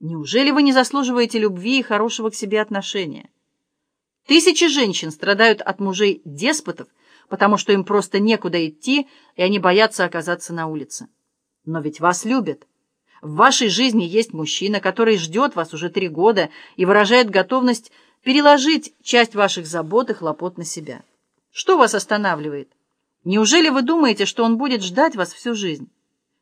Неужели вы не заслуживаете любви и хорошего к себе отношения? Тысячи женщин страдают от мужей-деспотов, потому что им просто некуда идти, и они боятся оказаться на улице. Но ведь вас любят. В вашей жизни есть мужчина, который ждет вас уже три года и выражает готовность переложить часть ваших забот и хлопот на себя. Что вас останавливает? Неужели вы думаете, что он будет ждать вас всю жизнь?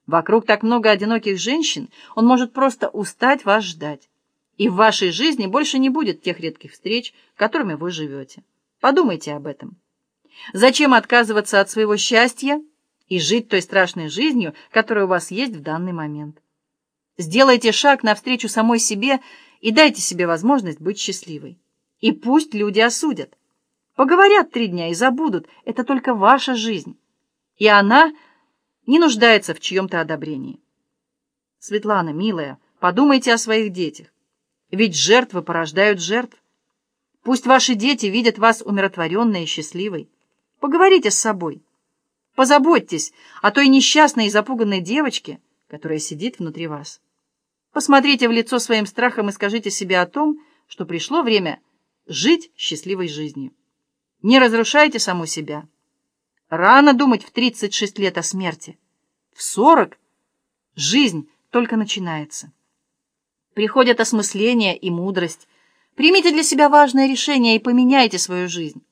Вокруг так много одиноких женщин, он может просто устать вас ждать. И в вашей жизни больше не будет тех редких встреч, которыми вы живете. Подумайте об этом. Зачем отказываться от своего счастья и жить той страшной жизнью, которая у вас есть в данный момент? Сделайте шаг навстречу самой себе и дайте себе возможность быть счастливой. И пусть люди осудят. Поговорят три дня и забудут. Это только ваша жизнь. И она не нуждается в чьем-то одобрении. Светлана, милая, подумайте о своих детях. Ведь жертвы порождают жертв. Пусть ваши дети видят вас умиротворенной и счастливой. Поговорите с собой. Позаботьтесь о той несчастной и запуганной девочке, которая сидит внутри вас. Посмотрите в лицо своим страхом и скажите себе о том, что пришло время жить счастливой жизнью. Не разрушайте саму себя. Рано думать в 36 лет о смерти. В 40 жизнь только начинается. Приходят осмысление и мудрость. Примите для себя важное решение и поменяйте свою жизнь.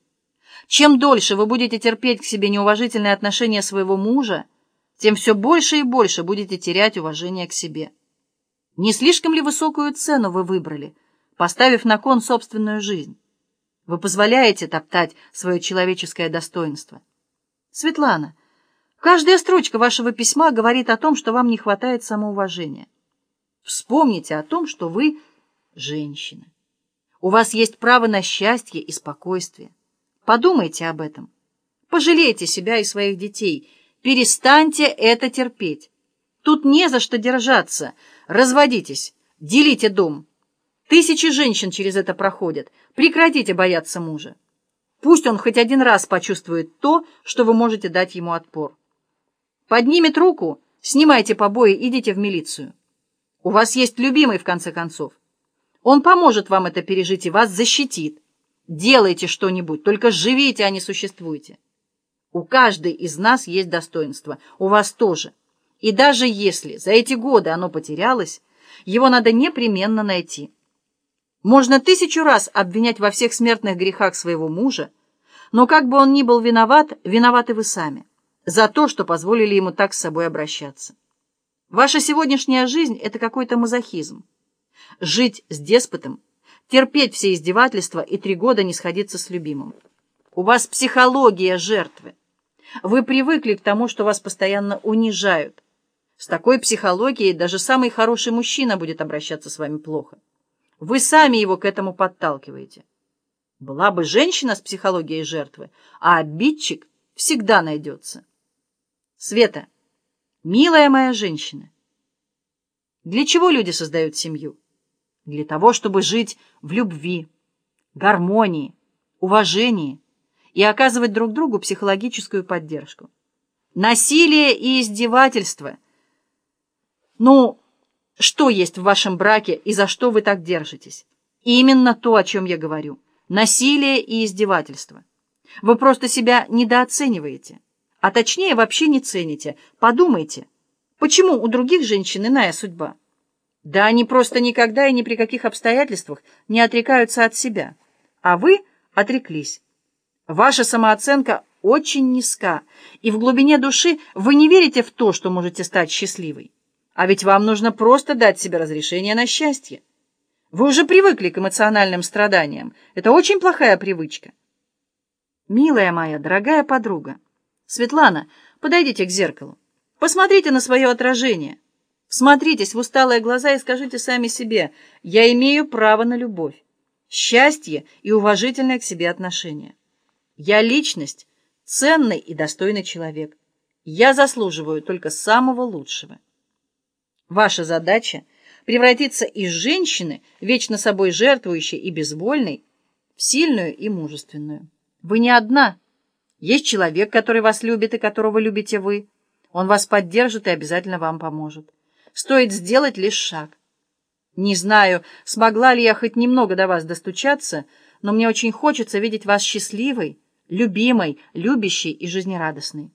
Чем дольше вы будете терпеть к себе неуважительное отношение своего мужа, тем все больше и больше будете терять уважение к себе. Не слишком ли высокую цену вы выбрали, поставив на кон собственную жизнь? Вы позволяете топтать свое человеческое достоинство. Светлана, каждая строчка вашего письма говорит о том, что вам не хватает самоуважения. Вспомните о том, что вы женщина. У вас есть право на счастье и спокойствие. Подумайте об этом. Пожалейте себя и своих детей. Перестаньте это терпеть. Тут не за что держаться. Разводитесь, делите дом. Тысячи женщин через это проходят. Прекратите бояться мужа. Пусть он хоть один раз почувствует то, что вы можете дать ему отпор. Поднимет руку, снимайте побои, идите в милицию. У вас есть любимый, в конце концов. Он поможет вам это пережить и вас защитит. Делайте что-нибудь, только живите, а не существуйте. У каждой из нас есть достоинство, у вас тоже. И даже если за эти годы оно потерялось, его надо непременно найти. Можно тысячу раз обвинять во всех смертных грехах своего мужа, но как бы он ни был виноват, виноваты вы сами за то, что позволили ему так с собой обращаться. Ваша сегодняшняя жизнь — это какой-то мазохизм. Жить с деспотом, терпеть все издевательства и три года не сходиться с любимым. У вас психология жертвы. Вы привыкли к тому, что вас постоянно унижают. С такой психологией даже самый хороший мужчина будет обращаться с вами плохо. Вы сами его к этому подталкиваете. Была бы женщина с психологией жертвы, а обидчик всегда найдется. Света, милая моя женщина, для чего люди создают семью? Для того, чтобы жить в любви, гармонии, уважении и оказывать друг другу психологическую поддержку. Насилие и издевательство. Ну, что есть в вашем браке и за что вы так держитесь? Именно то, о чем я говорю. Насилие и издевательство. Вы просто себя недооцениваете. А точнее, вообще не цените. Подумайте, почему у других женщин иная судьба? Да они просто никогда и ни при каких обстоятельствах не отрекаются от себя. А вы отреклись. Ваша самооценка очень низка, и в глубине души вы не верите в то, что можете стать счастливой. А ведь вам нужно просто дать себе разрешение на счастье. Вы уже привыкли к эмоциональным страданиям. Это очень плохая привычка. Милая моя, дорогая подруга, Светлана, подойдите к зеркалу. Посмотрите на свое отражение. Смотритесь в усталые глаза и скажите сами себе, я имею право на любовь, счастье и уважительное к себе отношение. Я личность, ценный и достойный человек. Я заслуживаю только самого лучшего. Ваша задача — превратиться из женщины, вечно собой жертвующей и безвольной, в сильную и мужественную. Вы не одна. Есть человек, который вас любит и которого любите вы. Он вас поддержит и обязательно вам поможет. Стоит сделать лишь шаг. Не знаю, смогла ли я хоть немного до вас достучаться, но мне очень хочется видеть вас счастливой, любимой, любящей и жизнерадостной.